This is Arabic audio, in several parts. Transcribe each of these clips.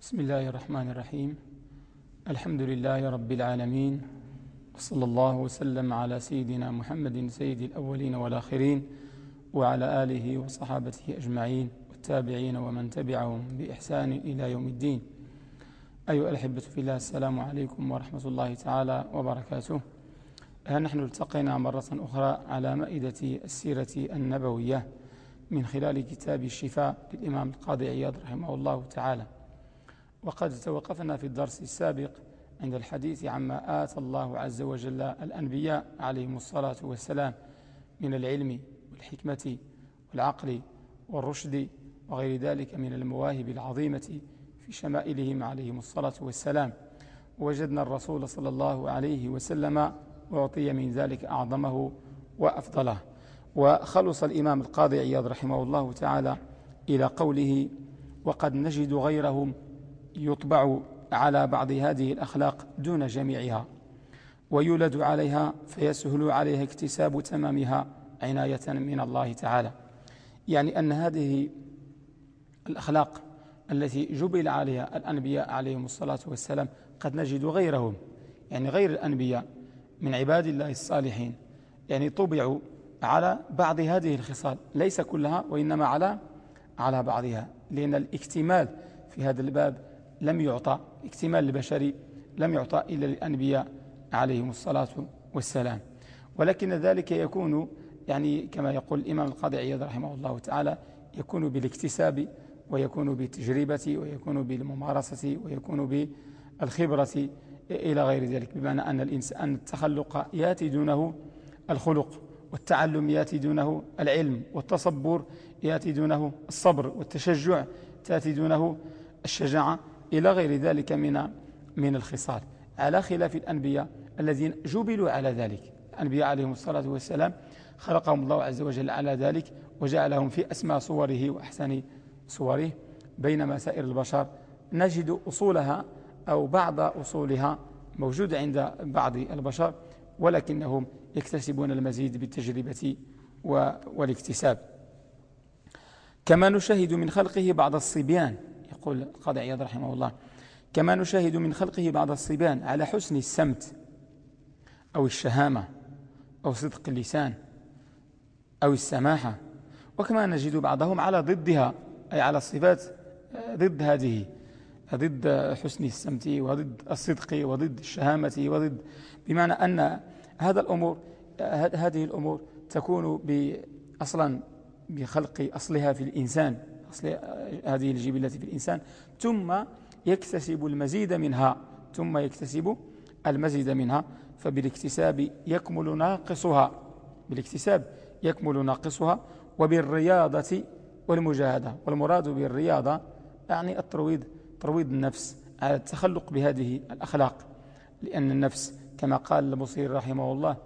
بسم الله الرحمن الرحيم. الحمد لله رب العالمين وصلى الله وسلم على سيدنا محمد سيد الأولين والآخرين وعلى آله وصحابته أجمعين والتابعين ومن تبعهم بإحسان إلى يوم الدين. أيها الأحبة في الله السلام عليكم ورحمة الله تعالى وبركاته. ها نحن التقينا مرة أخرى على مائدة السيرة النبوية من خلال كتاب الشفاء للإمام القاضي عياض رحمه الله تعالى. وقد توقفنا في الدرس السابق عند الحديث عما آتى الله عز وجل الأنبياء عليهم الصلاة والسلام من العلم والحكمة والعقل والرشد وغير ذلك من المواهب العظيمة في شمائلهم عليهم الصلاة والسلام. وجدنا الرسول صلى الله عليه وسلم أعطي من ذلك أعظمه وأفضله. وخلص الإمام القاضي عياض رحمه الله تعالى إلى قوله وقد نجد غيرهم يطبع على بعض هذه الأخلاق دون جميعها ويولد عليها فيسهل عليها اكتساب تمامها عناية من الله تعالى. يعني أن هذه الأخلاق التي جبل عليها الأنبياء عليهم الصلاة والسلام قد نجد غيرهم. يعني غير الأنبياء من عباد الله الصالحين. يعني طبعوا على بعض هذه الخصال ليس كلها وإنما على على بعضها لأن الاكتمال في هذا الباب لم يعطى اكتمال البشري لم يعطى إلا للأنبياء عليهم الصلاة والسلام. ولكن ذلك يكون يعني كما يقول الإمام القاضي عياض رحمه الله تعالى يكون بالاكتساب ويكون بالتجربة ويكون بالممارسة ويكون بالخبرة إلى غير ذلك بمعنى أن الإنسان التخلق يأتي دونه الخلق والتعلم يأتي دونه العلم والتصبر يأتي دونه الصبر والتشجع تأتي دونه الشجاعة. إلى غير ذلك من من الخصال. على خلاف الأنبياء الذين جبلوا على ذلك. الأنبياء عليهم الصلاة والسلام خلقهم الله عز وجل على ذلك وجعلهم في أسمى صوره وأحسن صوره. بينما سائر البشر نجد أصولها أو بعض أصولها موجودة عند بعض البشر ولكنهم يكتسبون المزيد بالتجربة والاكتساب. كما نشاهد من خلقه بعض الصبيان يقول القاضي عياض رحمه الله كما نشاهد من خلقه بعض الصبيان على حسن السمت أو الشهامة أو صدق اللسان أو السماحة وكما نجد بعضهم على ضدها أي على الصفات ضد هذه ضد حسن السمت وضد الصدق وضد الشهامة وضد بمعنى أن هذا الأمور هذه الأمور تكون أصلا بخلق أصلها في الإنسان أصل هذه الجبلة في الإنسان ثم يكتسب المزيد منها ثم يكتسب المزيد منها فبالاكتساب يكمل ناقصها بالاكتساب يكمل ناقصها وبالرياضة والمجاهدة. والمراد بالرياضة يعني الترويض ترويض النفس على التخلق بهذه الأخلاق. لأن النفس كما قال البصير رحمه الله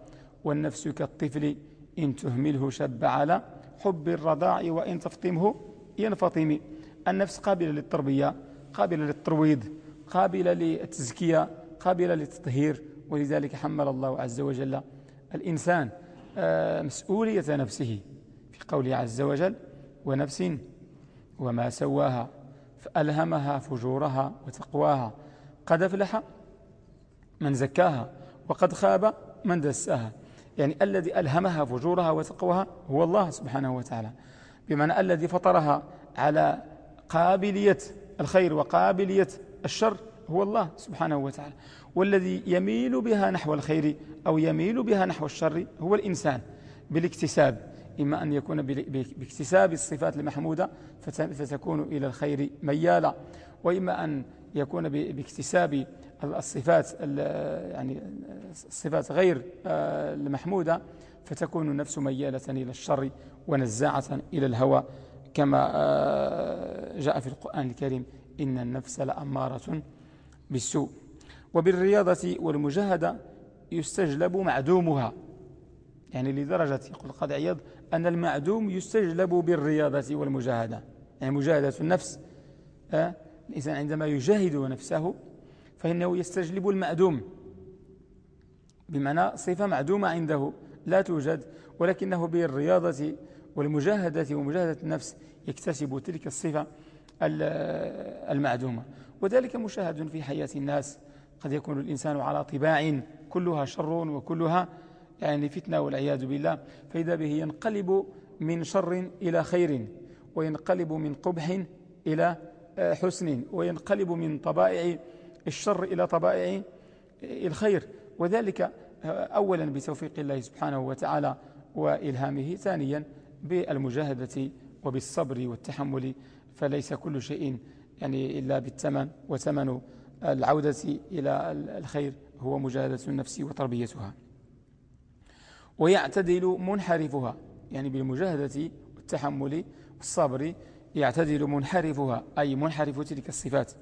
والنفس كالطفل إن تهمله شب على حب الرضاع وإن تفطمه ينفطم النفس قابلة للتربية قابلة للترويض قابلة للتزكية قابلة للتطهير ولذلك حمل الله عز وجل الإنسان آه، مسؤولية نفسه في قوله عز وجل ونفس وما سواها فألهمها فجورها وتقواها قد أفلح من زكاها وقد خاب من دساها. يعني الذي ألهمها فجورها وتقواها هو الله سبحانه وتعالى. بمعنى الذي فطرها على قابلية الخير وقابلية الشر هو الله سبحانه وتعالى. والذي يميل بها نحو الخير أو يميل بها نحو الشر هو الإنسان بالاكتساب. إما أن يكون باكتساب الصفات المحمودة فتكون إلى الخير ميالا. وإما أن يكون باكتساب الصفات يعني الصفات غير آه، المحمودة فتكون النفس ميالة إلى الشر ونزاعة إلى الهوى كما آه، جاء في القرآن الكريم إن النفس لأمارة بالسوء. وبالرياضة والمجاهدة يستجلب معدومها. يعني لدرجة يقول القاضي عياض أن المعدوم يستجلب بالرياضة والمجاهدة. يعني مجاهدة النفس آه، الإنسان عندما يجاهد نفسه فإنه يستجلب المعدوم. بمعنى صفة معدومة عنده لا توجد ولكنه بالرياضة والمجاهدة ومجاهدة النفس يكتسب تلك الصفة المعدومة. وذلك مشاهد في حياة الناس. قد يكون الإنسان على طباع كلها شر وكلها يعني فتنة والعياذ بالله. فإذا به ينقلب من شر إلى خير وينقلب من قبح إلى آه، حسن وينقلب من طبائع الشر إلى طبائع الخير. وذلك آه، أولا بتوفيق الله سبحانه وتعالى وإلهامه ثانيا بالمجاهدة وبالصبر والتحمل فليس كل شيء يعني إلا بالثمن وثمن العودة إلى الخير هو مجاهدة النفس وتربيتها. ويعتدل منحرفها يعني بالمجاهدة والتحمل والصبر يعتدل منحرفها أي منحرف تلك الصفات.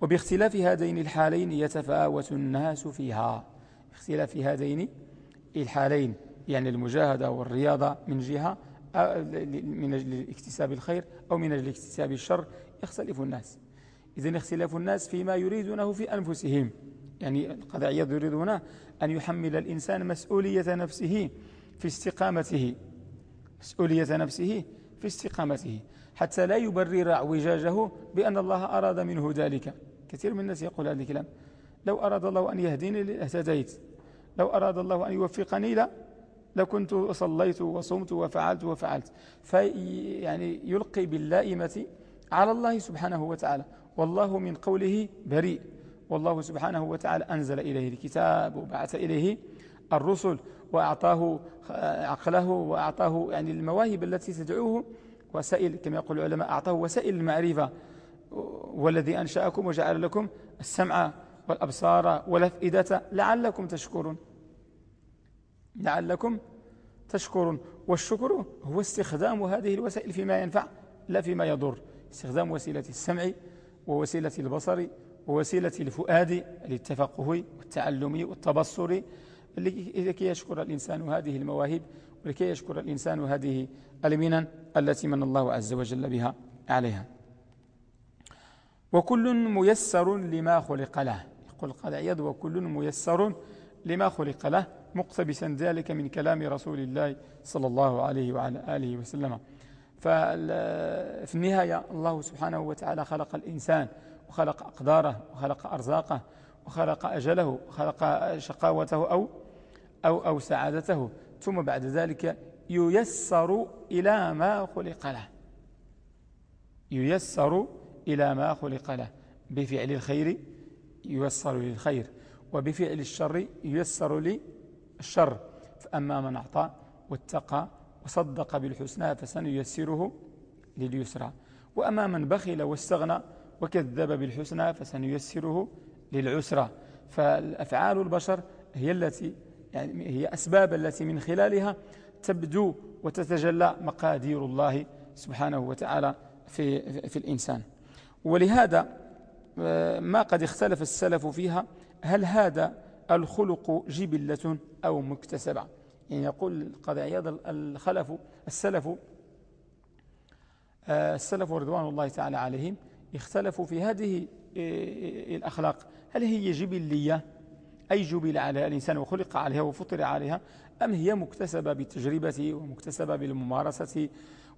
وباختلاف هذين الحالين يتفاوت الناس فيها. اختلاف هذين الحالين يعني المجاهدة والرياضة من جهة من أجل اكتساب الخير أو من أجل اكتساب الشر يختلف الناس. إذن اختلاف الناس فيما يريدونه في أنفسهم. يعني القضاء يريد هنا أن يحمل الإنسان مسؤولية نفسه في استقامته. مسؤولية نفسه في استقامته. حتى لا يبرر اعوجاجه بأن الله أراد منه ذلك. كثير من الناس يقول هذا الكلام. لو أراد الله أن يهديني لاهتديت لو أراد الله أن يوفقني لا. لكنت صليت وصمت وفعلت وفعلت. في يعني يلقي باللائمة على الله سبحانه وتعالى. والله من قوله بريء. والله سبحانه وتعالى أنزل إليه الكتاب وبعث إليه الرسل وأعطاه عقله وأعطاه يعني المواهب التي تدعوه وسائل كما يقول العلماء أعطاه وسائل المعرفة. والذي أنشأكم وجعل لكم السمع والأبصار والأفئدة لعلكم تشكرون. لعلكم تشكرون. والشكر هو استخدام هذه الوسائل فيما ينفع لا فيما يضر. استخدام وسيلة السمع ووسيلة البصر ووسيلة الفؤاد للتفقه والتعلم والتبصر لكي يشكر الإنسان هذه المواهب ولكي يشكر الإنسان هذه المنن التي من الله عز وجل بها عليها. وكل ميسر لما خلق له. يقول قال عياد وكل ميسر لما خلق له. مقتبسا ذلك من كلام رسول الله صلى الله عليه وعلى آله وسلم. ففي النهاية الله سبحانه وتعالى خلق الإنسان وخلق أقداره وخلق أرزاقه وخلق أجله وخلق شقاوته أو, أو, أو سعادته. ثم بعد ذلك ييسر إلى ما خلق له. ييسر إلى ما خلق له. بفعل الخير ييسر للخير وبفعل الشر ييسر للشر فأما من أعطى واتقى وصدق بالحسنى فسنيسره لليسرى. وأما من بخل واستغنى وكذب بالحسنى فسنيسره للعسرى. فالأفعال البشر هي التي يعني هي أسباب التي من خلالها تبدو وتتجلى مقادير الله سبحانه وتعالى في, في الإنسان. ولهذا آه، ما قد اختلف السلف فيها هل هذا الخلق جبلة أو مكتسبة. يعني يقول القاضي عياض الخلف السلف آه، السلف رضوان الله تعالى عليهم اختلفوا في هذه آه، الأخلاق. هل هي جبلية؟ أي جبل عليها الإنسان وخلق عليها وفطر عليها؟ أم هي مكتسبة بالتجربة ومكتسبة بالممارسة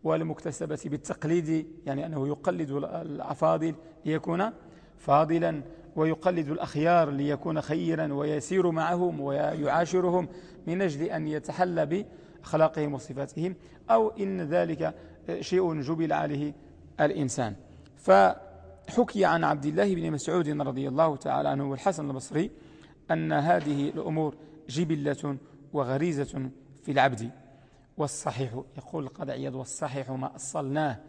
والمكتسبة بالتقليد؟ يعني أنه يقلد الأفاضل ليكون فاضلا. ويقلد الأخيار ليكون خيرا ويسير معهم ويعاشرهم من أجل أن يتحلى بأخلاقهم وصفاتهم أو إن ذلك شيء جبل عليه الإنسان. فحكي عن عبد الله بن مسعود رضي الله تعالى عنه والحسن البصري أن هذه الأمور جبلة وغريزة في العبد. والصحيح يقول القاضي عياض والصحيح ما أصلناه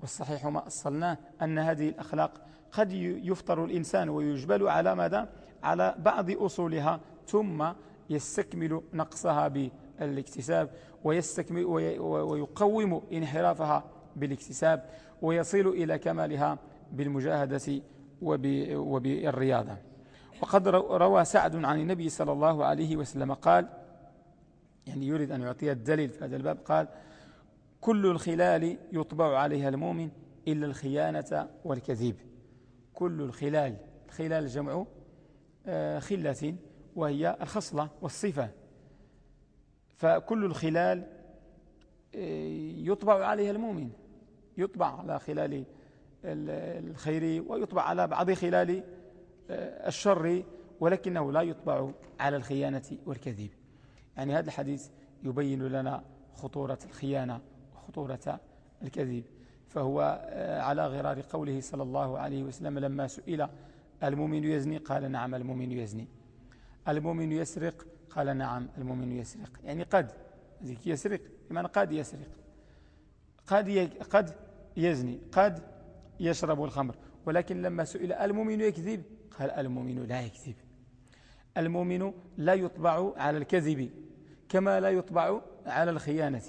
والصحيح ما أصلناه أن هذه الأخلاق قد يفطر الإنسان ويجبل على ماذا؟ على بعض أصولها ثم يستكمل نقصها بالاكتساب ويستكمل ويقوم انحرافها بالاكتساب ويصل إلى كمالها بالمجاهدة وبالرياضة. وقد روى سعد عن النبي صلى الله عليه وسلم قال يعني يريد أن يعطي الدليل في هذا الباب قال كل الخلال يطبع عليها المؤمن إلا الخيانة والكذيب كل الخلال الخلال جمع آه، خلة وهي الخصلة والصفة. فكل الخلال آه، يطبع عليها المؤمن. يطبع على خلال الخير ويطبع على بعض خلال آه، الشر ولكنه لا يطبع على الخيانة والكذب. يعني هذا الحديث يبين لنا خطورة الخيانة وخطورة الكذب. فهو آه، على غرار قوله صلى الله عليه وسلم لما سئل المؤمن يزني قال نعم المؤمن يزني. المؤمن يسرق قال نعم المؤمن يسرق. يعني قد يسرق بمعنى قد يسرق. قد قد يزني قد يشرب الخمر. ولكن لما سئل المؤمن يكذب قال المؤمن لا يكذب. المؤمن لا يطبع على الكذب كما لا يطبع على الخيانة.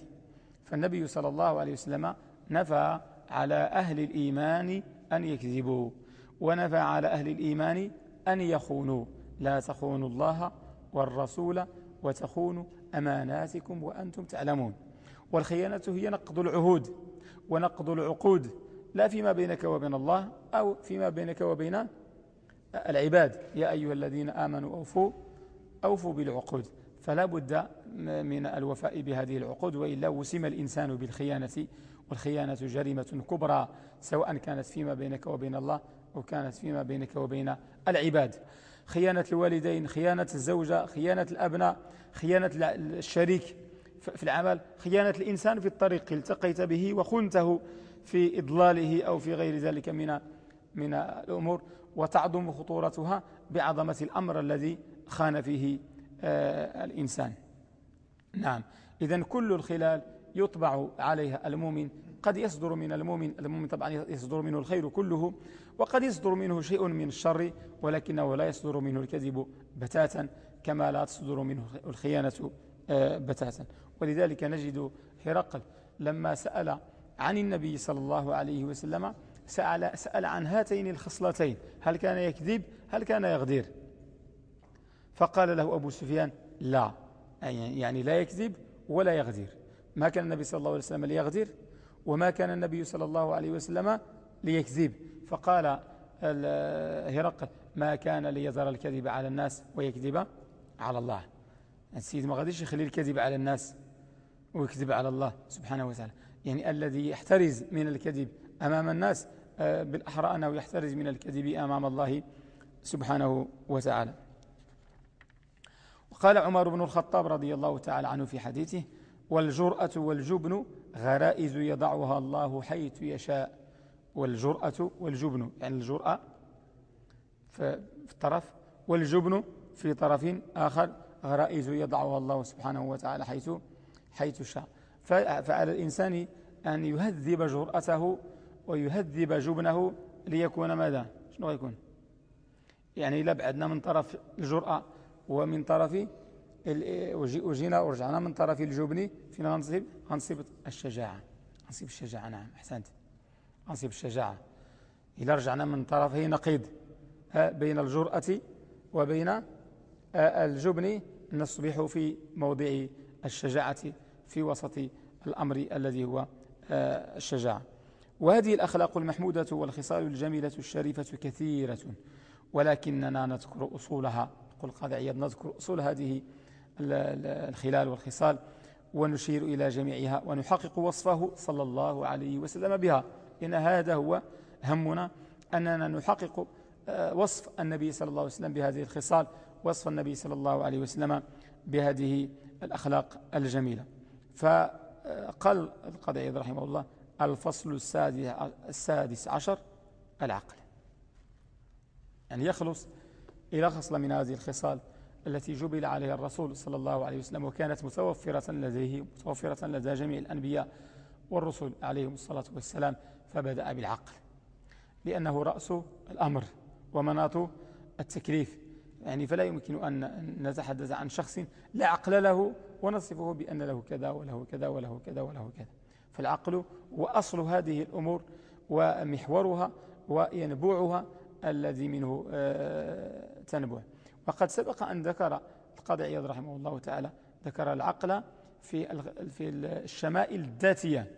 فالنبي صلى الله عليه وسلم نفى على أهل الإيمان أن يكذبوا ونفى على أهل الإيمان أن يخونوا. لا تخونوا الله والرسول وتخونوا أماناتكم وأنتم تعلمون. والخيانة هي نقض العهود ونقض العقود لا فيما بينك وبين الله أو فيما بينك وبين العباد. يا أيها الذين آمنوا أوفوا أوفوا بالعقود. فلا بد من الوفاء بهذه العقود وإلا وسم الإنسان بالخيانة. والخيانة جريمة كبرى سواء كانت فيما بينك وبين الله أو كانت فيما بينك وبين العباد. خيانة الوالدين خيانة الزوجة خيانة الأبناء خيانة الشريك في العمل خيانة الإنسان في الطريق التقيت به وخنته في إضلاله أو في غير ذلك من من الأمور. وتعظم خطورتها بعظمة الأمر الذي خان فيه آه، الإنسان. نعم. إذا كل الخلال يطبع عليها المؤمن. قد يصدر من المؤمن المؤمن طبعا يصدر منه الخير كله وقد يصدر منه شيء من الشر ولكنه لا يصدر منه الكذب بتاتا كما لا تصدر منه الخيانة آه، بتاتا. ولذلك نجد هرقل لما سأل عن النبي صلى الله عليه وسلم سأل, سأل عن هاتين الخصلتين هل كان يكذب؟ هل كان يغدير؟ فقال له أبو سفيان لا يعني لا يكذب ولا يغدير. ما كان النبي صلى الله عليه وسلم ليغدير وما كان النبي صلى الله عليه وسلم ليكذب. فقال هرقل ما كان ليظهر الكذب على الناس ويكذب على الله. السيد ما غاديش يخلي الكذب على الناس ويكذب على الله سبحانه وتعالى. يعني الذي يحترز من الكذب أمام الناس آه، بالأحرى أنه يحترز من الكذب أمام الله سبحانه وتعالى. وقال عمر بن الخطاب رضي الله تعالى عنه في حديثه والجرأة والجبن غرائز يضعها الله حيث يشاء. والجرأة والجبن يعني الجرأة في الطرف والجبن في طرف آخر غرائز يضعها الله سبحانه وتعالى حيث حيث شاء. فعلى الإنسان أن يهذب جرأته ويهذب جبنه ليكون ماذا؟ شنو يكون يعني إلا بعدنا من طرف الجرأة ومن طرف وجينا ورجعنا من طرف الجبن فين غنصيب غنصيب الشجاعة. غنصيب الشجاعة نعم أحسنت. غنصيب الشجاعة. إلا رجعنا من طرفه نقيض بين الجرأة وبين الجبن نصبح في موضع الشجاعة في وسط الأمر الذي هو الشجاعة. وهذه الأخلاق المحمودة والخصال الجميلة الشريفة كثيرة ولكننا نذكر أصولها. يقول قاضي عياض نذكر أصول هذه الخلال والخصال ونشير إلى جميعها ونحقق وصفه صلى الله عليه وسلم بها. إن هذا هو همنا أننا نحقق آه، وصف النبي صلى الله عليه وسلم بهذه الخصال وصف النبي صلى الله عليه وسلم بهذه الأخلاق الجميلة. فقال القاضي رحمه الله الفصل السادس عشر العقل. يعني يخلص إلى خصلة من هذه الخصال التي جبل عليها الرسول صلى الله عليه وسلم وكانت متوفرة لديه متوفرة لدى جميع الأنبياء والرسل عليهم الصلاة والسلام فبدأ بالعقل لأنه رأس الأمر ومناط التكليف. يعني فلا يمكن أن نتحدث عن شخص لا عقل له ونصفه بأن له كذا وله كذا وله كذا وله كذا. فالعقل هو أصل هذه الأمور ومحورها وينبوعها الذي منه آه، تنبع وقد سبق أن ذكر القاضي عياض رحمه الله تعالى ذكر العقل في في الشمائل الذاتية.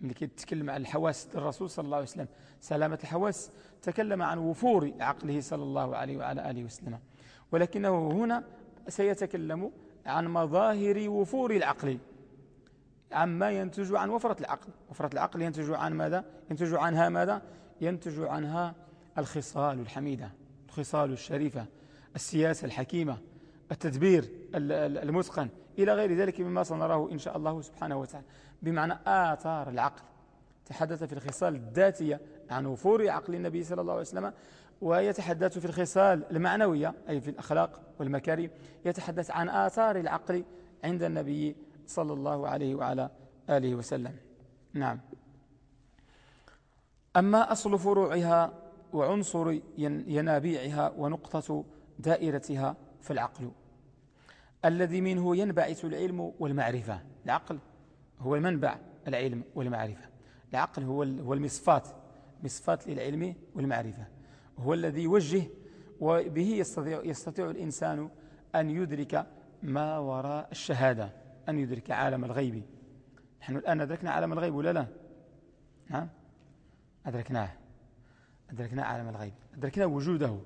اللي كيتكلم عن الحواس الرسول صلى الله عليه وسلم سلامة الحواس تكلم عن وفور عقله صلى الله عليه وعلى آله وسلم. ولكنه هنا سيتكلم عن مظاهر وفور العقل. عما ينتج عن وفرة العقل. وفرة العقل ينتج عن ماذا؟ ينتج عنها ماذا؟ ينتج عنها الخصال الحميدة الخصال الشريفة. السياسة الحكيمة التدبير المتقن إلى غير ذلك مما سنراه إن شاء الله سبحانه وتعالى. بمعنى آثار العقل. تحدث في الخصال الذاتية عن وفور عقل النبي صلى الله عليه وسلم ويتحدث في الخصال المعنوية أي في الأخلاق والمكارم يتحدث عن آثار العقل عند النبي صلى الله عليه وعلى آله وسلم. نعم. أما أصل فروعها وعنصر ينابيعها ونقطة دائرتها فالعقل الذي منه ينبعث العلم والمعرفة. العقل هو المنبع العلم والمعرفة. العقل هو المصفات. مصفات للعلم والمعرفة. هو الذي يوجه وبه يستطيع, يستطيع الإنسان أن يدرك ما وراء الشهادة أن يدرك عالم الغيب. نحن الآن أدركنا عالم الغيب ولا لا؟ أدركناه. أدركنا عالم الغيب. أدركنا وجوده.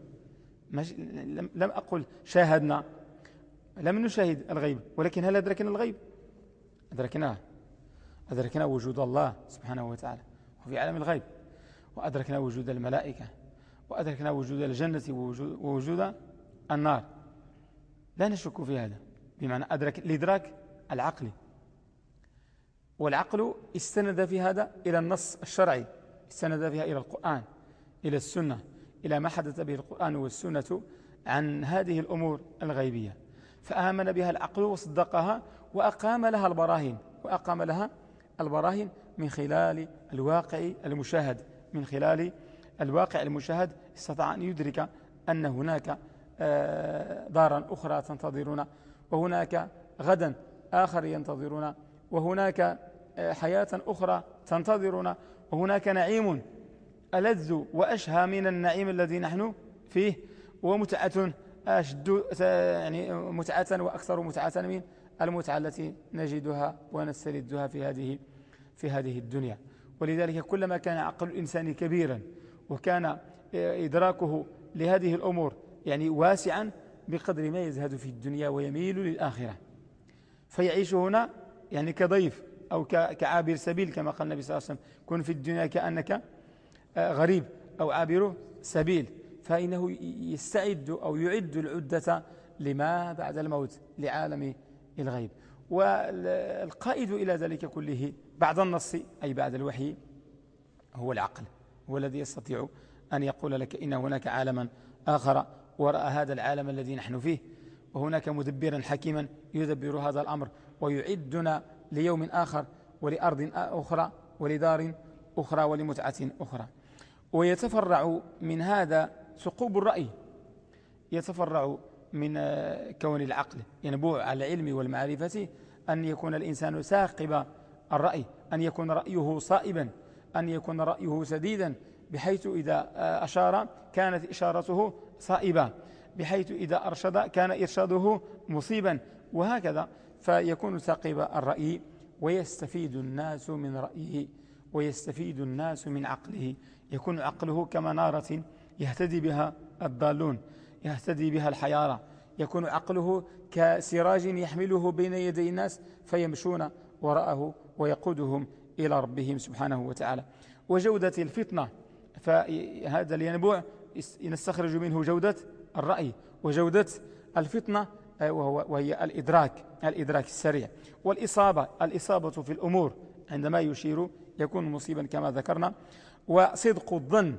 لم أقل شاهدنا لم نشاهد الغيب ولكن هل أدركنا الغيب؟ أدركناه. أدركنا وجود الله سبحانه وتعالى وفي عالم الغيب وأدركنا وجود الملائكة وأدركنا وجود الجنة ووجود النار. لا نشك في هذا بمعنى أدرك الإدراك العقلي. والعقل استند في هذا إلى النص الشرعي استند فيها إلى القرآن إلى السنة. إلى ما حدث به القرآن والسنة عن هذه الأمور الغيبية. فآمن بها العقل وصدقها وأقام لها البراهين وأقام لها البراهين من خلال الواقع المشاهد من خلال الواقع المشاهد استطاع أن يدرك أن هناك آه، دارا أخرى تنتظرنا وهناك غدا آخر ينتظرنا وهناك آه، حياة أخرى تنتظرنا وهناك نعيم ألذ وأشهى من النعيم الذي نحن فيه ومتعة أشد يعني متعة وأكثر متعة من المتعة التي نجدها ونستلذها في هذه في هذه الدنيا. ولذلك كلما كان عقل الإنسان كبيرا وكان إدراكه لهذه الأمور يعني واسعا بقدر ما يزهد في الدنيا ويميل للآخرة. فيعيش هنا يعني كضيف أو كعابر سبيل كما قال النبي صلى الله عليه وسلم كن في الدنيا كأنك غريب أو عابر سبيل فإنه يستعد أو يعد العدة لما بعد الموت لعالم الغيب. والقائد إلى ذلك كله بعد النص أي بعد الوحي هو العقل هو الذي يستطيع أن يقول لك إن هناك عالما آخر وراء هذا العالم الذي نحن فيه. وهناك مدبرا حكيما يدبر هذا الأمر ويعدنا ليوم آخر ولأرض أخرى ولدار أخرى ولمتعة أخرى. ويتفرع من هذا ثقوب الرأي. يتفرع من كون العقل ينبوع على العلم والمعرفة أن يكون الإنسان ساقب الرأي أن يكون رأيه صائبا أن يكون رأيه سديدا بحيث إذا أشار كانت إشارته صائبة بحيث إذا أرشد كان إرشاده مصيبا. وهكذا فيكون ساقب الرأي ويستفيد الناس من رأيه. ويستفيد الناس من عقله. يكون عقله كمنارة يهتدي بها الضالون يهتدي بها الحيارى يكون عقله كسراج يحمله بين يدي الناس فيمشون وراءه ويقودهم إلى ربهم سبحانه وتعالى. وجودة الفطنة فهذا الينبوع نستخرج منه جودة الرأي وجودة الفطنة آه، وهي الإدراك الإدراك السريع. والإصابة الإصابة في الأمور عندما يشير يكون مصيبا كما ذكرنا. وصدق الظن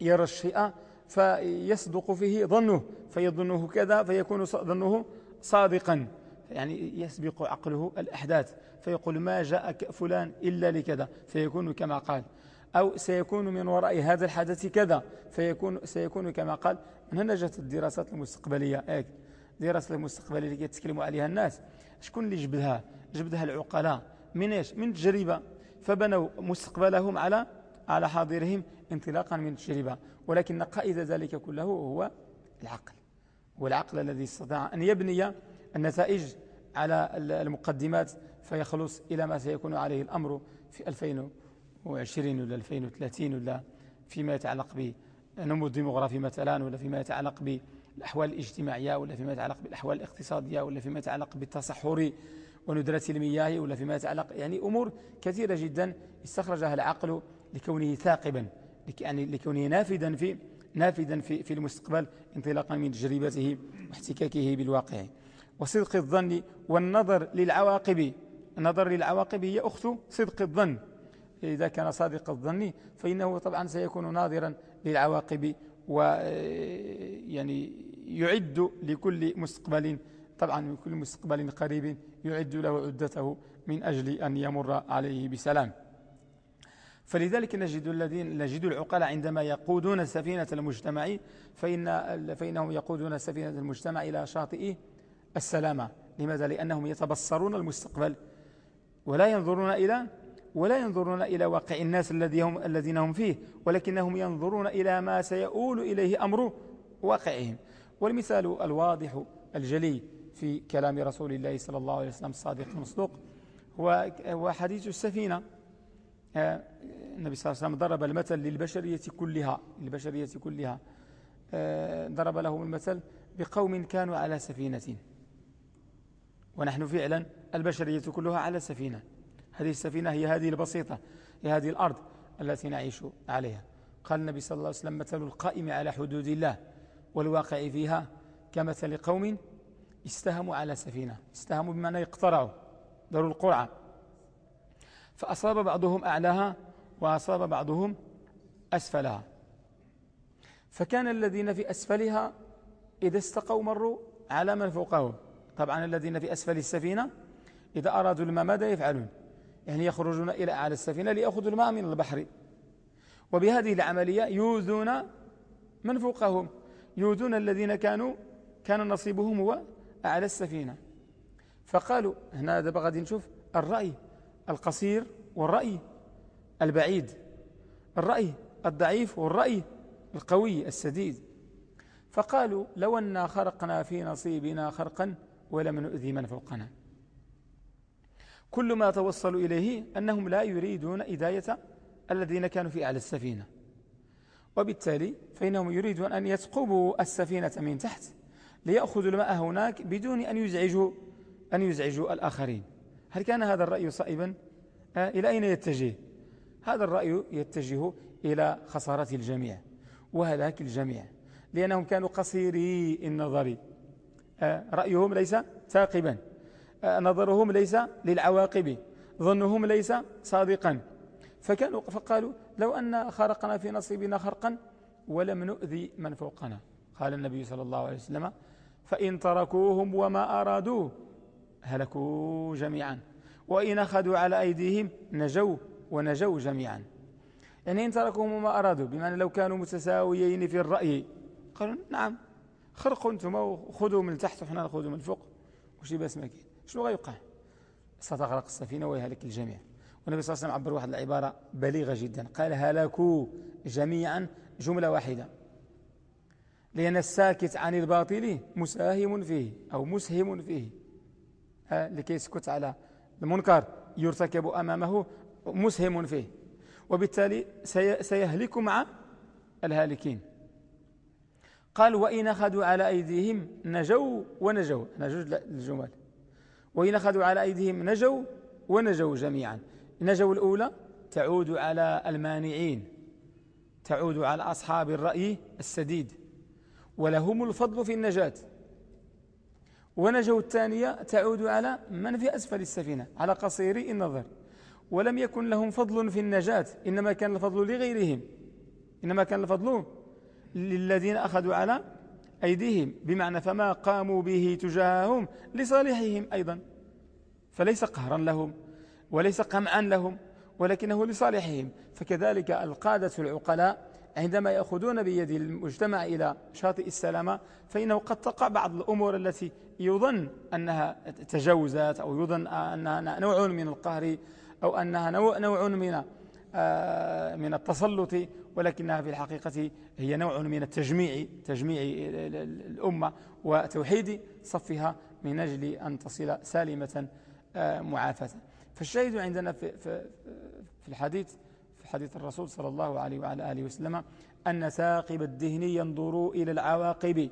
يرى الشيء فيصدق فيه ظنه. فيظنه كذا فيكون ظنه صادقا. يعني يسبق عقله الأحداث. فيقول ما جاء فلان إلا لكذا. فيكون كما قال. أو سيكون من وراء هذا الحدث كذا. فيكون سيكون كما قال. من هنا جاءت الدراسات المستقبلية. إيه دراسة المستقبلية اللي يتكلموا عليها الناس. شكون اللي جبدها؟ جبدها العقلاء. من إيش؟ من تجربة. فبنوا مستقبلهم على على حاضرهم انطلاقا من التجربة ولكن قائد ذلك كله هو العقل. والعقل الذي استطاع أن يبني النتائج على المقدمات فيخلص إلى ما سيكون عليه الأمر في 2020 ولا 2030 ولا فيما يتعلق بنمو الديمغرافي مثلا ولا فيما يتعلق بالأحوال الاجتماعية ولا فيما يتعلق بالأحوال الاقتصادية ولا فيما يتعلق بالتصحر وندرة المياه ولا فيما يتعلق يعني أمور كثيرة جدا استخرجها العقل لكونه ثاقبا يعني لكونه نافذا في نافذا في, في المستقبل انطلاقا من تجربته واحتكاكه بالواقع. وصدق الظن والنظر للعواقب النظر للعواقب هي أخت صدق الظن. إذا كان صادق الظن فإنه طبعا سيكون ناظرا للعواقب و يعني يعد لكل مستقبل طبعا لكل مستقبل قريب يعد له عدته من أجل أن يمر عليه بسلام. فلذلك نجد الذين نجد العقلاء عندما يقودون سفينة المجتمع فإن فإنهم يقودون سفينة المجتمع إلى شاطئ السلامة. لماذا؟ لأنهم يتبصرون المستقبل ولا ينظرون إلى ولا ينظرون إلى واقع الناس الذي هم الذين هم فيه ولكنهم ينظرون إلى ما سيؤول إليه أمر واقعهم. والمثال الواضح الجلي في كلام رسول الله صلى الله عليه وسلم الصادق المصدوق هو حديث السفينة. آه، النبي صلى الله عليه وسلم ضرب المثل للبشرية كلها البشرية كلها. آه، ضرب لهم المثل بقوم كانوا على سفينة. ونحن فعلا البشرية كلها على سفينة. هذه السفينة هي هذه البسيطة هي هذه الأرض التي نعيش عليها. قال النبي صلى الله عليه وسلم مثل القائم على حدود الله والواقع فيها كمثل قوم استهموا على سفينة استهموا بمعنى يقترعوا داروا القرعة. فأصاب بعضهم أعلاها وأصاب بعضهم أسفلها. فكان الذين في أسفلها إذا استقوا مروا على من فوقهم. طبعا الذين في أسفل السفينة إذا أرادوا الماء ماذا يفعلون؟ يعني يخرجون إلى أعلى السفينة ليأخذوا الماء من البحر. وبهذه العملية يوذون من فوقهم. يوذون الذين كانوا كان نصيبهم هو أعلى السفينة فقالوا هنا دابا غادي نشوف الرأي القصير والرأي البعيد الرأي الضعيف والرأي القوي السديد فقالوا لو أننا خرقنا في نصيبنا خرقا ولم نؤذي من فوقنا. كل ما توصلوا إليه أنهم لا يريدون إداية الذين كانوا في أعلى السفينة. وبالتالي فإنهم يريدون أن يثقبوا السفينة من تحت. ليأخذوا الماء هناك بدون أن يزعجوا, أن يزعجوا الآخرين. هل كان هذا الرأي صائبا؟ آه إلى أين يتجه؟ هذا الرأي يتجه إلى خسارة الجميع وهلاك الجميع لأنهم كانوا قصيري النظر. آه رأيهم ليس ثاقبا. آه نظرهم ليس للعواقب ظنهم ليس صادقا. فكانوا فقالوا لو أن خرقنا في نصيبنا خرقا ولم نؤذي من فوقنا. قال النبي صلى الله عليه وسلم فإن تركوهم وما أرادوه هلكوا جميعا. وإن أخذوا على أيديهم نجوا ونجوا جميعا. يعني إن تركوهم وما أرادوا بمعنى لو كانوا متساويين في الرأي قالوا نعم خرقوا أنتم وخذوا من تحت وحنا نأخذوا من فوق. وش بس ماكين شنو غيوقع ستغرق السفينة ويهلك الجميع. والنبي صلى الله عليه وسلم عبر واحد العبارة بليغة جدا قال هلكوا جميعا جملة واحدة. لأن الساكت عن الباطل مساهم فيه أو مسهم فيه. لكي يسكت على المنكر يرتكب أمامه مسهم فيه. وبالتالي سيهلك مع الهالكين. قال وإن أخذوا على أيديهم نجوا ونجوا. نجوا الجمل. وإن أخذوا على أيديهم نجوا ونجوا جميعا. نجوا الأولى تعود على المانعين تعود على أصحاب الرأي السديد. ولهم الفضل في النجاة. ونجوا الثانية تعود على من في أسفل السفينة على قصير النظر. ولم يكن لهم فضل في النجاة إنما كان الفضل لغيرهم. إنما كان الفضل للذين أخذوا على أيديهم بمعنى فما قاموا به تجاههم لصالحهم أيضا. فليس قهرا لهم وليس قمعا لهم ولكنه لصالحهم. فكذلك القادة العقلاء عندما يأخذون بيد المجتمع إلى شاطئ السلامة فإنه قد تقع بعض الأمور التي يظن أنها تجاوزات أو يظن أنها نوع من القهر أو أنها نوع من آه، من التسلط ولكنها في الحقيقة هي نوع من التجميع تجميع الأمة وتوحيد صفها من أجل أن تصل سالمة آه، معافاة. فالشاهد عندنا في, في الحديث في حديث الرسول صلى الله عليه وعلى آله وسلم أن ثاقب الدهن ينظروا إلى العواقب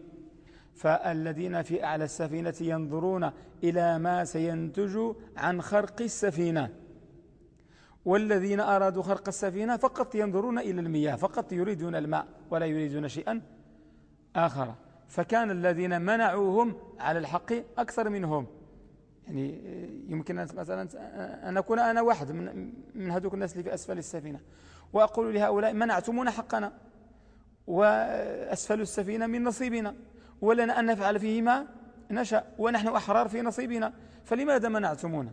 فالذين في أعلى السفينة ينظرون إلى ما سينتج عن خرق السفينة. والذين أرادوا خرق السفينة فقط ينظرون إلى المياه فقط يريدون الماء ولا يريدون شيئا آخر. فكان الذين منعوهم على الحق أكثر منهم. يعني يمكن مثلا أن أكون أنا واحد من, من هذوك الناس اللي في أسفل السفينة. وأقول لهؤلاء منعتمونا حقنا. وأسفل السفينة من نصيبنا. ولنا أن نفعل فيه ما نشاء ونحن أحرار في نصيبنا. فلماذا منعتمونا؟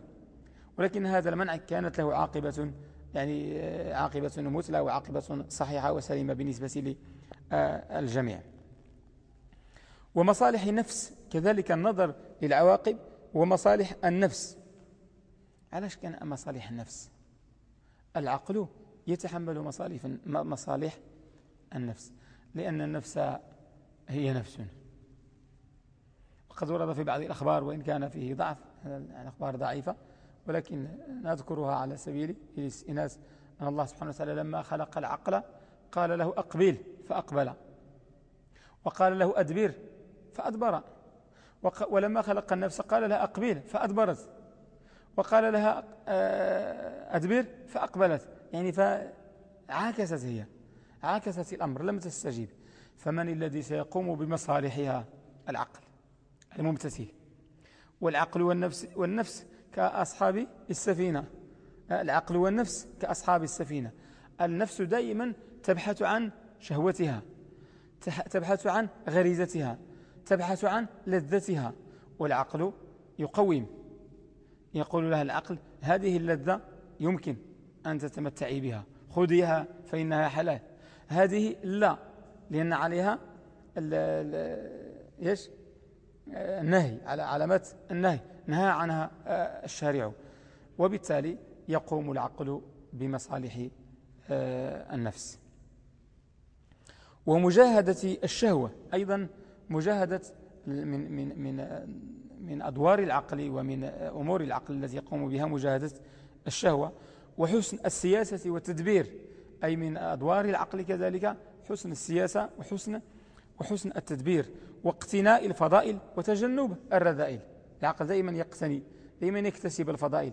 ولكن هذا المنع كانت له عاقبة يعني عاقبة مثلى وعاقبة صحيحة وسليمة بالنسبة للجميع ومصالح النفس كذلك النظر للعواقب ومصالح النفس. علاش كان مصالح النفس؟ العقل يتحمل مصالح مصالح النفس لأن النفس هي نفس. وقد ورد في بعض الأخبار وإن كان فيه ضعف الأخبار ضعيفة ولكن نذكرها على سبيل الاستئناس أن الله سبحانه وتعالى لما خلق العقل قال له أقبل فأقبل. وقال له أدبر فأدبر. ولما خلق النفس قال لها أقبل فأدبرت. وقال لها آه، أدبر فأقبلت. يعني فعاكست هي. عاكست الأمر لم تستجيب. فمن الذي سيقوم بمصالحها؟ العقل الممتثل والعقل والنفس, والنفس كأصحاب السفينة. العقل والنفس كأصحاب السفينة. النفس دائما تبحث عن شهوتها تبحث عن غريزتها. تبحث عن لذتها والعقل يقوم يقول لها العقل هذه اللذة يمكن أن تتمتعي بها خذيها فإنها حلال. هذه لا لأن عليها إيش؟ النهي على علامات النهي نهى عنها آه، الشارع. وبالتالي يقوم العقل بمصالح آه، النفس. ومجاهدة الشهوة أيضا مجاهدة من, من, من, من أدوار العقل ومن أمور العقل التي يقوم بها مجاهدة الشهوة وحسن السياسة والتدبير أي من أدوار العقل كذلك حسن السياسة وحسن وحسن التدبير واقتناء الفضائل وتجنب الرذائل. العقل دائما يقتني دائما يكتسب الفضائل.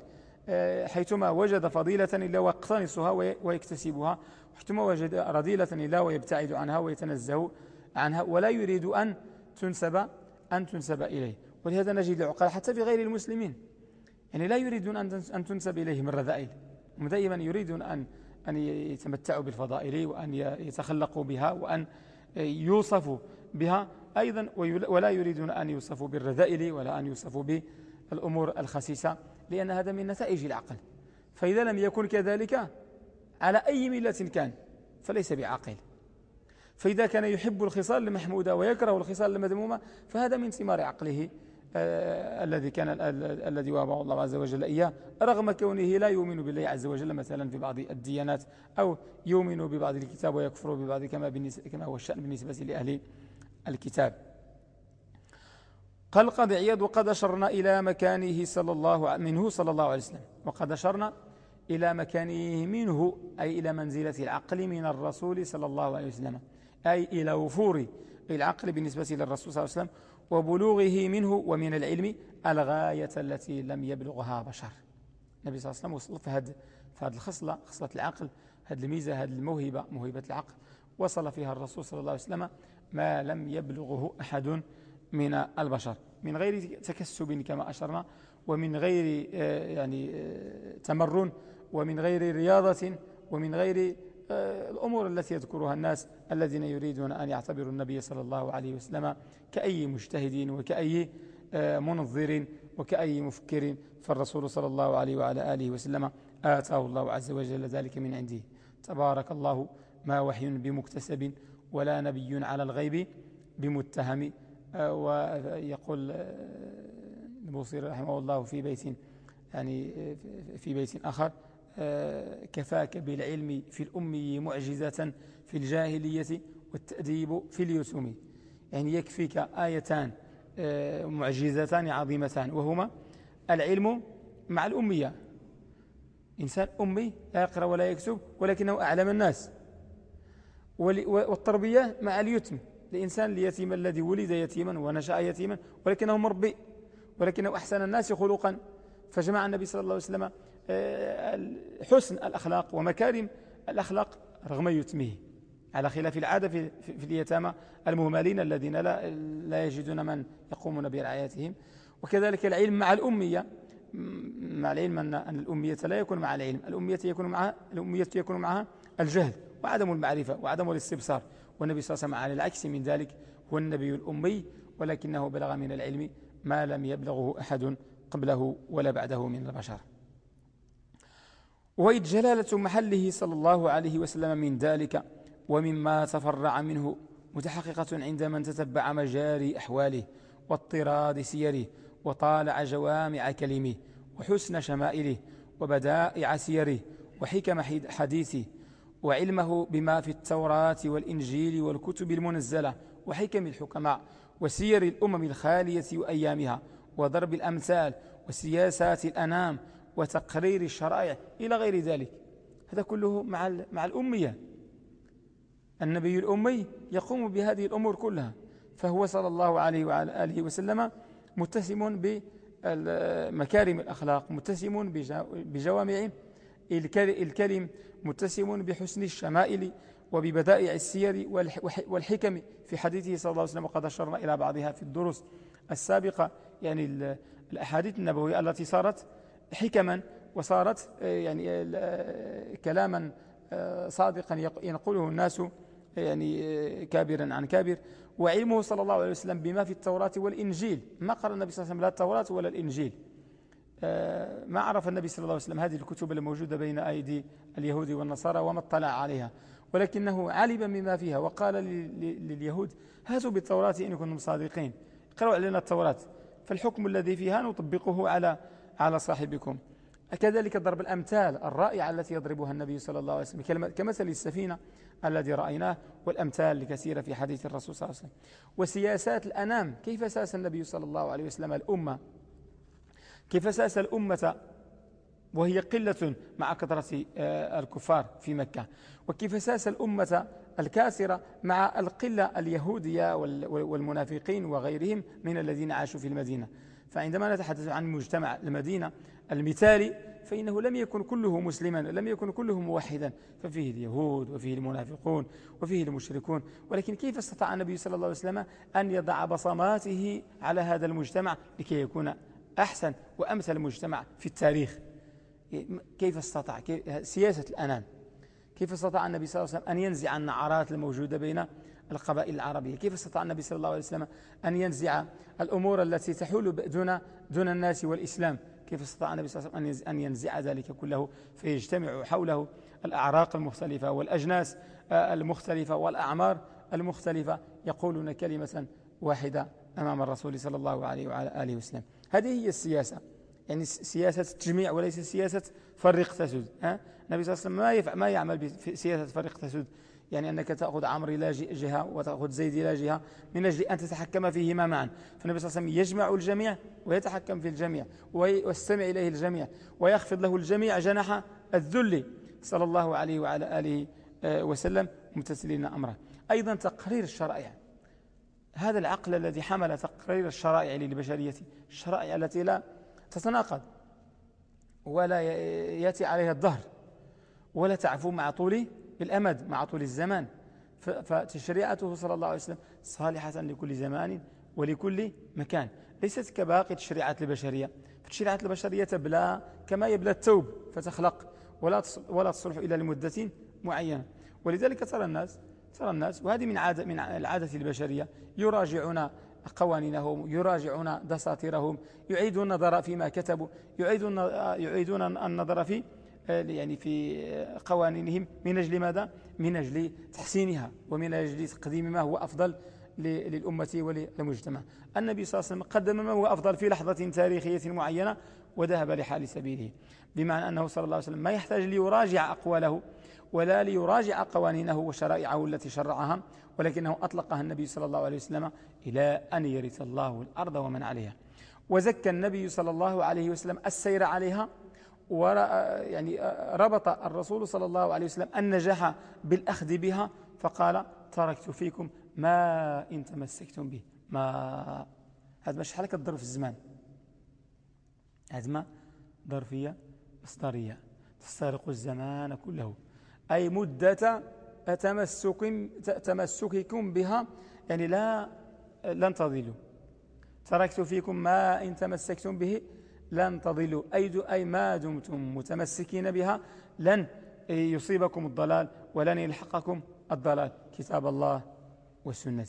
آه، حيثما وجد فضيلة إلا واقتنصها ويكتسبها وحيثما وجد رذيلة إلا ويبتعد عنها ويتنزه عنها ولا يريد أن تنسب أن تنسب إليه. ولهذا نجد العقلاء حتى في غير المسلمين. يعني لا يريدون أن تنسب إليهم الرذائل. هم دائما يريدون أن أن يتمتعوا بالفضائل وأن يتخلقوا بها وأن يوصفوا بها أيضا. ولا يريدون أن يوصفوا بالرذائل ولا أن يوصفوا بالأمور الخسيسة لأن هذا من نتائج العقل. فإذا لم يكن كذلك على أي ملة كان فليس بعاقل. فإذا كان يحب الخصال المحمودة ويكره الخصال المذمومة فهذا من ثمار عقله آه الذي كان الذي وهبه الله عز وجل إياه. رغم كونه لا يؤمن بالله عز وجل مثلا في بعض الديانات أو يؤمن ببعض الكتاب ويكفر ببعض كما, كما هو الشأن بالنسبة لأهل الكتاب. قال قد عياد وقد أشرنا إلى مكانه صلى الله منه صلى الله عليه وسلم. وقد أشرنا إلى مكانه منه أي إلى منزلة العقل من الرسول صلى الله عليه وسلم. أي إلى وفور العقل بالنسبة للرسول صلى الله عليه وسلم وبلوغه منه ومن العلم الغاية التي لم يبلغها بشر. النبي صلى الله عليه وسلم وصل في هذه في هذه الخصلة خصلة العقل هذه الميزة هذه الموهبة موهبة العقل. وصل فيها الرسول صلى الله عليه وسلم ما لم يبلغه أحد من البشر. من غير تكسب كما أشرنا ومن غير آه، يعني آه، تمرن ومن غير رياضة ومن غير الأمور التي يذكرها الناس الذين يريدون أن يعتبروا النبي صلى الله عليه وسلم كأي مجتهد وكأي منظر وكأي مفكر فالرسول صلى الله عليه وعلى آله وسلم آتاه الله عز وجل ذلك من عنده. تبارك الله ما وحي بمكتسب ولا نبي على الغيب بمتهم. آه، ويقول البوصير آه، رحمه الله في بيت يعني آه، في بيت آخر كفاك بالعلم في الأمي معجزة في الجاهلية والتأديب في اليتم يعني يكفيك آيتان معجزتان عظيمتان وهما العلم مع الأمية. إنسان أمي لا يقرأ ولا يكتب ولكنه أعلم الناس. والتربية مع اليتم. الإنسان اليتيم الذي ولد يتيما ونشأ يتيما ولكنه مربي ولكنه أحسن الناس خلقا. فجمع النبي صلى الله عليه وسلم آه، حسن الأخلاق ومكارم الأخلاق رغم يتمه. على خلاف العادة في, في اليتامى المهملين الذين لا, لا يجدون من يقومون برعايتهم. وكذلك العلم مع الأمية. مع العلم أن الأمية لا يكون مع العلم. الأمية يكون معها الأمية يكون معها الجهل وعدم المعرفة وعدم الاستبصار. والنبي صلى الله عليه وسلم على العكس من ذلك. هو النبي الأمي ولكنه بلغ من العلم ما لم يبلغه أحد قبله ولا بعده من البشر. وإذ جلالة محله صلى الله عليه وسلم من ذلك ومما تفرع منه متحققة عند من تتبع مجاري أحواله واضطراد سيره وطالع جوامع كلمه وحسن شمائله وبدائع سيره وحكم حديثه وعلمه بما في التوراة والإنجيل والكتب المنزلة وحكم الحكماء وسير الأمم الخالية وأيامها وضرب الأمثال وسياسات الأنام وتقرير الشرائع إلى غير ذلك. هذا كله مع مع الأمية. النبي الأمي يقوم بهذه الأمور كلها. فهو صلى الله عليه وعلى آله وسلم متسم بمكارم الأخلاق متسم بجوامع الكلم متسم بحسن الشمائل وببدائع السير والحكم في حديثه صلى الله عليه وسلم. وقد أشرنا إلى بعضها في الدروس السابقة يعني الأحاديث النبوية التي صارت حكما وصارت يعني كلاما صادقا ينقله الناس يعني كابرا عن كابر. وعلمه صلى الله عليه وسلم بما في التوراة والإنجيل. ما قرأ النبي صلى الله عليه وسلم لا التوراة ولا الإنجيل. آه، ما عرف النبي صلى الله عليه وسلم هذه الكتب الموجودة بين أيدي اليهود والنصارى وما اطلع عليها. ولكنه علم مما فيها وقال لليهود هاتوا بالتوراة إن كنتم صادقين. اقرأوا علينا التوراة. فالحكم الذي فيها نطبقه على على صاحبكم. كذلك ضرب الأمثال الرائعة التي يضربها النبي صلى الله عليه وسلم كمثل السفينة الذي رأيناه والأمثال الكثيرة في حديث الرسول صلى الله عليه وسلم. وسياسات الأنام كيف ساس النبي صلى الله عليه وسلم الأمة؟ كيف ساس الأمة؟ وهي قلة مع كثرة آه، الكفار في مكة. وكيف ساس الأمة الكاسرة مع القلة اليهودية والمنافقين وغيرهم من الذين عاشوا في المدينة؟ فعندما نتحدث عن مجتمع المدينة المثالي فإنه لم يكن كله مسلما لم يكن كله موحدا. ففيه اليهود وفيه المنافقون وفيه المشركون. ولكن كيف استطاع النبي صلى الله عليه وسلم أن يضع بصماته على هذا المجتمع لكي يكون أحسن وأمثل مجتمع في التاريخ؟ كيف استطاع؟ سياسة الأنام. كيف استطاع النبي صلى الله عليه وسلم أن ينزع النعرات الموجودة بين القبائل العربية؟ كيف استطاع النبي صلى الله عليه وسلم أن ينزع الأمور التي تحول دون, دون الناس والإسلام. كيف استطاع النبي صلى الله عليه وسلم أن ينزع ذلك كله فيجتمع حوله الأعراق المختلفة والأجناس آه، المختلفة والأعمار المختلفة يقولون كلمة واحدة أمام الرسول صلى الله عليه وعلى آله وسلم. هذه هي السياسة. يعني سياسة التجميع وليس سياسة فرق تسد النبي صلى الله عليه وسلم ما, ما يعمل بسياسة فرق تسد يعني أنك تأخذ عمرو إلى جهة وتأخذ زيد إلى جهة من أجل أن تتحكم فيهما معا. فالنبي صلى الله عليه وسلم يجمع الجميع ويتحكم في الجميع ويستمع إليه الجميع ويخفض له الجميع جناح الذل صلى الله عليه وعلى آله آه، وسلم ممتثلين أمره. أيضا تقرير الشرائع. هذا العقل الذي حمل تقرير الشرائع للبشرية الشرائع التي لا تتناقض ولا يأتي عليها الظهر ولا تعفو مع طول بالأمد مع طول الزمان. فتشريعته صلى الله عليه وسلم صالحة لكل زمان ولكل مكان. ليست كباقي التشريعات البشرية. فالتشريعات البشرية تبلى كما يبلى التوب فتخلق ولا ولا تصلح إلى لمدة معينة. ولذلك ترى الناس ترى الناس وهذه من عادة من العادة البشرية. يراجعون قوانينهم يراجعون دساتيرهم يعيدون النظر فيما كتبوا يعيدون يعيدون النظر في يعني في قوانينهم من أجل ماذا؟ من أجل تحسينها ومن أجل تقديم ما هو أفضل للأمة وللمجتمع. النبي صلى الله عليه وسلم قدم ما هو أفضل في لحظة تاريخية معينة وذهب لحال سبيله. بمعنى أنه صلى الله عليه وسلم ما يحتاج ليراجع أقواله ولا ليراجع قوانينه وشرائعه التي شرعها ولكنه أطلقها النبي صلى الله عليه وسلم إلى أن يرث الله الأرض ومن عليها. وزكى النبي صلى الله عليه وسلم السير عليها يعني ربط الرسول صلى الله عليه وسلم النجاح بالأخذ بها فقال تركت فيكم ما إن تمسكتم به. ما هذا ما شحال كتضرب في الزمان هذا ما ظرفية مصدرية تستغرق الزمان كله. أي مدة تمسك تمسككم بها يعني لا لن تضلوا. تركت فيكم ما إن تمسكتم به لن تضلوا. أي, أي ما دمتم متمسكين بها لن يصيبكم الضلال ولن يلحقكم الضلال. كتاب الله والسنة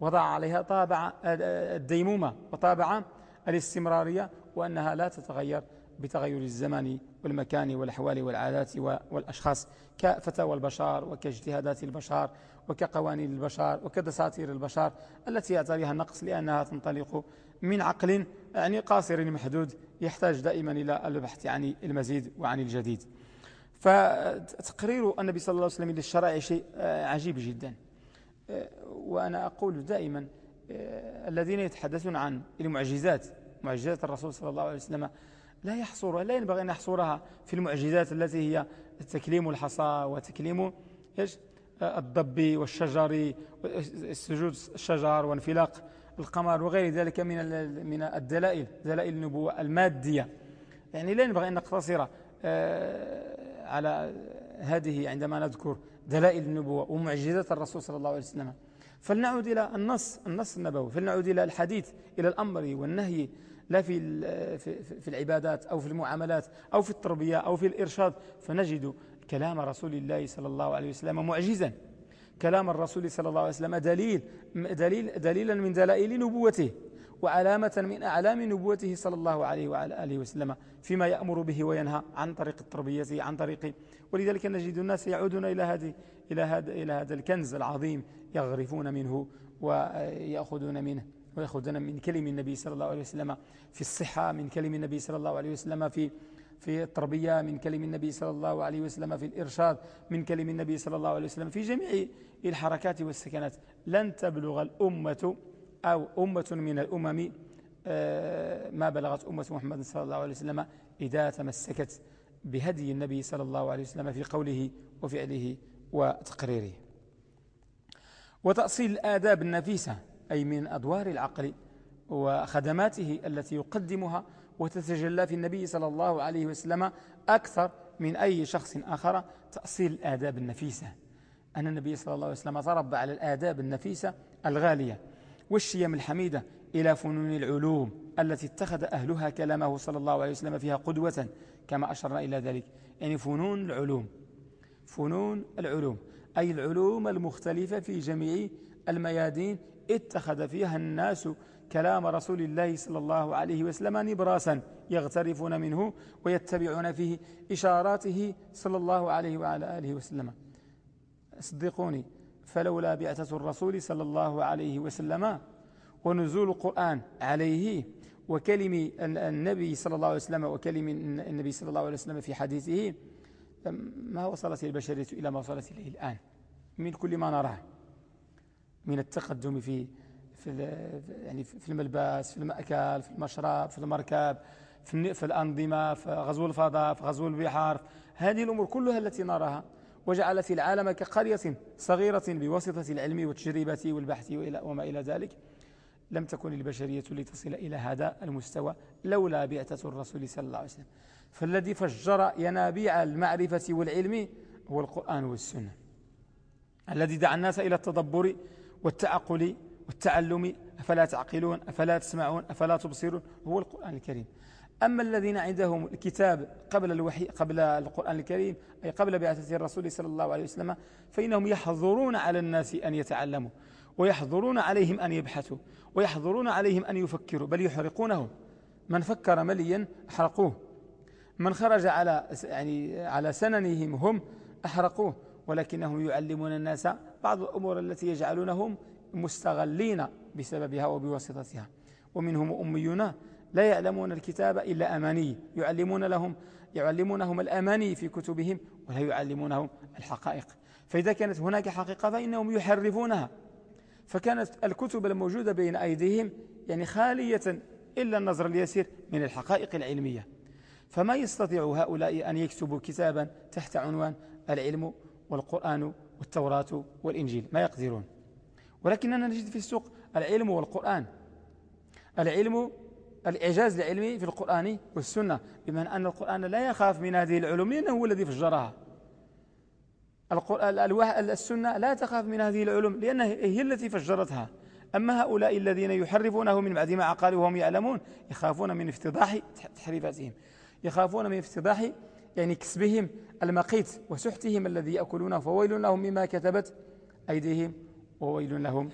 وضع عليها طابع الديمومة وطابع الاستمرارية وأنها لا تتغير بتغير الزمان والمكان والأحوال والعادات والأشخاص. كفتاوى البشر وكاجتهادات البشر وكقوانين البشر وكدساتير البشر التي يعتريها النقص لأنها تنطلق من عقل يعني قاصر محدود يحتاج دائما إلى البحث عن المزيد وعن الجديد. فتقرير النبي صلى الله عليه وسلم للشرائع شيء عجيب جدا. وأنا أقول دائما الذين يتحدثون عن المعجزات معجزات الرسول صلى الله عليه وسلم لا يحصرها لا ينبغي أن يحصرها في المعجزات التي هي تكليم الحصى وتكليم الضب والشجر السجود الشجر وانفلاق. القمر وغير ذلك من من الدلائل دلائل النبوة المادية. يعني لا ينبغي أن نقتصر آه، على هذه عندما نذكر دلائل النبوة ومعجزات الرسول صلى الله عليه وسلم. فلنعود إلى النص النص النبوي. فلنعود إلى الحديث إلى الأمر والنهي لا في في العبادات أو في المعاملات أو في التربية أو في الإرشاد. فنجد كلام رسول الله صلى الله عليه وسلم معجزا. كلام الرسول صلى الله عليه وسلم دليل دليل دليلا من دلائل نبوته وعلامة من أعلام نبوته صلى الله عليه وعلى آله وسلم فيما يأمر به وينهى عن طريق التربية عن طريق ولذلك نجد الناس يعودون إلى هذه إلى هذا إلى هذا الكنز العظيم يغرفون منه ويأخذون منه ويأخذون من كلم النبي صلى الله عليه وسلم في الصحة من كلم النبي صلى الله عليه وسلم في في التربية من كلم النبي صلى الله عليه وسلم في الإرشاد من كلم النبي صلى الله عليه وسلم في جميع الحركات والسكنات. لن تبلغ الأمة أو أمة من الأمم آه، ما بلغت أمة محمد صلى الله عليه وسلم إذا تمسكت بهدي النبي صلى الله عليه وسلم في قوله وفعله وتقريره. وتأصيل الآداب النفيسة أي من أدوار العقل وخدماته التي يقدمها وتتجلى في النبي صلى الله عليه وسلم أكثر من أي شخص آخر تأصيل الآداب النفيسة. أن النبي صلى الله عليه وسلم تربى على الآداب النفيسة الغالية والشيم الحميدة إلى فنون العلوم التي اتخذ أهلها كلامه صلى الله عليه وسلم فيها قدوة كما أشرنا إلى ذلك. يعني فنون العلوم فنون العلوم أي العلوم المختلفة في جميع الميادين اتخذ فيها الناس كلام رسول الله صلى الله عليه وسلم نبراسا يغترفون منه ويتبعون فيه إشاراته صلى الله عليه وعلى آله وسلم. صدقوني فلولا بعثة الرسول صلى الله عليه وسلم ونزول القرآن عليه وكلم النبي صلى الله عليه وسلم وكلم النبي صلى الله عليه وسلم في حديثه ما وصلت البشرية إلى ما وصلت إليه الآن؟ من كل ما نراه من التقدم في في يعني في الملبس في المأكل في المشرب في المركب في, في الأنظمة في غزو الفضاء في غزو البحار. هذه الأمور كلها التي نراها وجعلت العالم كقرية صغيرة بواسطة العلم والتجربة والبحث وما إلى ذلك. لم تكن البشرية لتصل إلى هذا المستوى لولا بعثة الرسول صلى الله عليه وسلم. فالذي فجر ينابيع المعرفة والعلم هو القرآن والسنة. الذي دعا الناس إلى التدبر والتعقل والتعلم أفلا تعقلون أفلا تسمعون أفلا تبصرون؟ هو القرآن الكريم. أما الذين عندهم الكتاب قبل الوحي قبل القرآن الكريم أي قبل بعثة الرسول صلى الله عليه وسلم فإنهم يحظرون على الناس أن يتعلموا ويحظرون عليهم أن يبحثوا ويحظرون عليهم أن يفكروا بل يحرقونهم. من فكر مليا أحرقوه. من خرج على يعني على سننهم هم أحرقوه. ولكنهم يعلمون الناس بعض الأمور التي يجعلونهم مستغلين بسببها وبواسطتها. ومنهم أميون لا يعلمون الكتاب إلا أماني. يعلمون لهم يعلمونهم الأماني في كتبهم ولا يعلمونهم الحقائق. فإذا كانت هناك حقيقة فإنهم يحرفونها. فكانت الكتب الموجودة بين أيديهم يعني خالية إلا النظر اليسير من الحقائق العلمية. فما يستطيع هؤلاء أن يكتبوا كتابا تحت عنوان العلم والقرآن والتوراة والإنجيل؟ ما يقدرون. ولكننا نجد في السوق العلم والقرآن. العلم الإعجاز العلمي في القرآن والسنة بمعنى أن القرآن لا يخاف من هذه العلوم لأنه هو الذي فجرها. السنة لا تخاف من هذه العلوم لأنها هي التي فجرتها. أما هؤلاء الذين يحرفونه من بعد ما عقلوا وهم يعلمون يخافون من افتضاح تحريفاتهم. يخافون من افتضاح يعني كسبهم المقيت وسحتهم الذي يأكلونه فويل لهم مما كتبت أيديهم. وويل لهم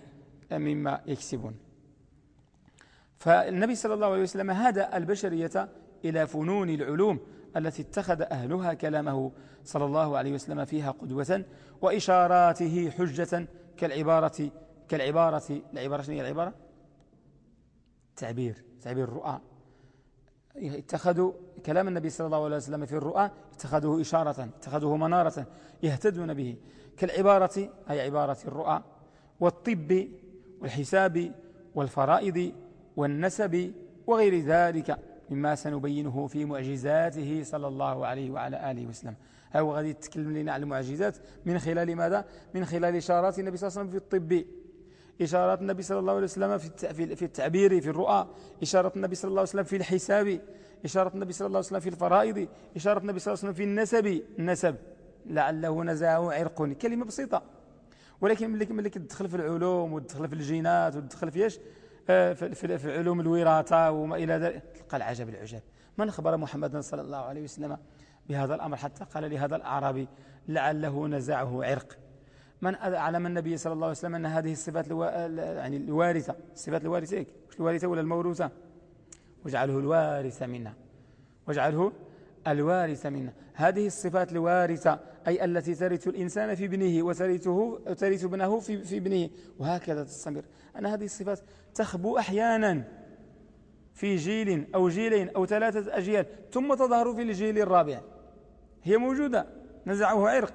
مما يكسبون. فالنبي صلى الله عليه وسلم هدى البشرية إلى فنون العلوم التي اتخذ أهلها كلامه صلى الله عليه وسلم فيها قدوة وإشاراته حجة كالعبارة كالعبارة العبارة شنو هي العبارة؟ تعبير تعبير الرؤى. اتخذوا كلام النبي صلى الله عليه وسلم في الرؤى اتخذوه إشارة اتخذوه منارة يهتدون به. كالعبارة أي عبارة الرؤى. والطب والحساب والفرائض والنسب وغير ذلك مما سنبينه في معجزاته صلى الله عليه وعلى آله وسلم. هو غادي يتكلم لنا على المعجزات. من خلال ماذا؟ من خلال إشارات النبي صلى الله عليه وسلم في الطب. إشارات النبي صلى الله عليه وسلم في التعبير في الرؤى. إشارة النبي صلى الله عليه وسلم في الحساب. إشارة النبي صلى الله عليه وسلم في الفرائض. إشارة النبي صلى الله عليه وسلم في النسب. النسب لعله نزاه عرق. كلمة بسيطة. ولكن ملي ملي كتدخل في العلوم وتدخل في الجينات وتدخل في إيش؟ آه، في, في, علوم الوراثة وما إلى ذلك تلقى العجب العجاب من خبر محمد صلى الله عليه وسلم بهذا الأمر؟ حتى قال لهذا الأعرابي لعله نزعه عرق. من أعلم النبي صلى الله عليه وسلم أن هذه الصفات ألو... يعني الوارثة. الصفات الوارثة هيك مش الوارثة ولا الموروثة؟ واجعله الوارث منا. واجعله الوارث منا هذه الصفات الوارثة أي التي ترث الإنسان في ابنه وترثه ترث ابنه في, في ابنه. وهكذا تستمر. أن هذه الصفات تخبو أحيانا في جيل أو جيلين أو ثلاثة أجيال ثم تظهر في الجيل الرابع. هي موجودة نزعه عرق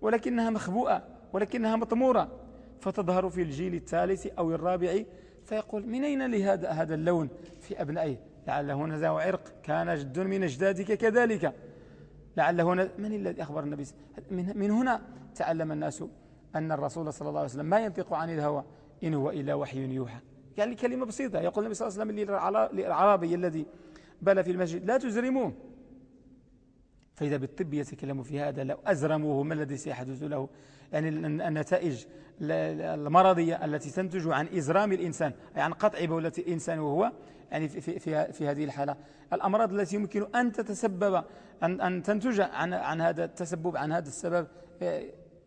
ولكنها مخبوءة ولكنها مطمورة. فتظهر في الجيل الثالث أو الرابع فيقول من أين لهذا هذا اللون في أبنائه لعله نزعه عرق. كان جد من أجدادك كذلك. لعله من الذي أخبر النبي من هنا تعلم الناس أن الرسول صلى الله عليه وسلم ما ينطق عن الهوى إن هو إلا وحي يوحى. يعني كلمة بسيطة. يقول النبي صلى الله عليه وسلم للعربي الذي بل في المسجد لا تزرموه. فإذا بالطب يتكلم في هذا لو أزرموه ما الذي سيحدث له؟ يعني النتائج المرضية التي تنتج عن إزرام الإنسان أي عن قطع بولة الإنسان وهو يعني في, في, في, هذه الحالة. الأمراض التي يمكن أن تتسبب أن, أن تنتج عن, عن هذا التسبب عن هذا السبب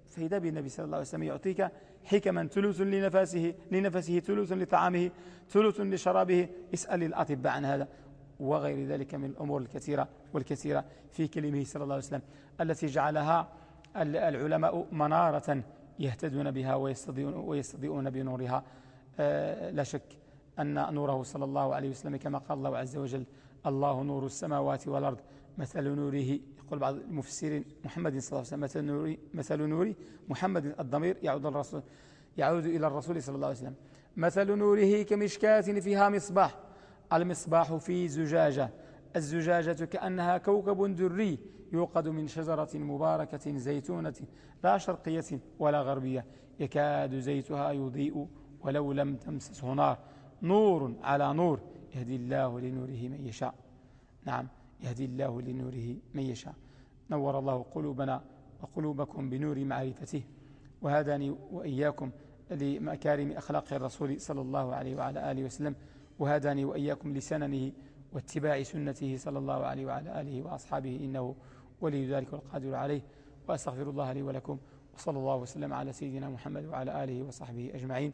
فإذا بالنبي صلى الله عليه وسلم. يعطيك حكما ثلث لنفسه لنفسه ثلث لطعامه ثلث لشرابه. اسأل الأطباء عن هذا وغير ذلك من الأمور الكثيرة والكثيرة في كلمه صلى الله عليه وسلم التي جعلها العلماء منارة يهتدون بها ويستضيئون, ويستضيئون بنورها. آه، لا شك أن نوره صلى الله عليه وسلم كما قال الله عز وجل الله نور السماوات والأرض. مثل نوره يقول بعض المفسرين محمد صلى الله عليه وسلم مثل نوري, مثل نوري محمد الضمير يعود, الرسول يعود إلى الرسول صلى الله عليه وسلم. مثل نوره كمشكاة فيها مصباح المصباح في زجاجة. الزجاجة كأنها كوكب دري يوقد من شجرة مباركة زيتونة لا شرقية ولا غربية. يكاد زيتها يضيء ولو لم تمسسه نار. نور على نور. يهدي الله لنوره من يشاء. نعم يهدي الله لنوره من يشاء. نور الله قلوبنا وقلوبكم بنور معرفته. وهداني وإياكم لمكارم أخلاق الرسول صلى الله عليه وعلى آله وسلم. وهداني وإياكم لسننه واتباع سنته صلى الله عليه وعلى آله وأصحابه إنه ولي ذلك والقادر عليه. وأستغفر الله لي ولكم وصلى الله وسلم على سيدنا محمد وعلى آله وصحبه أجمعين.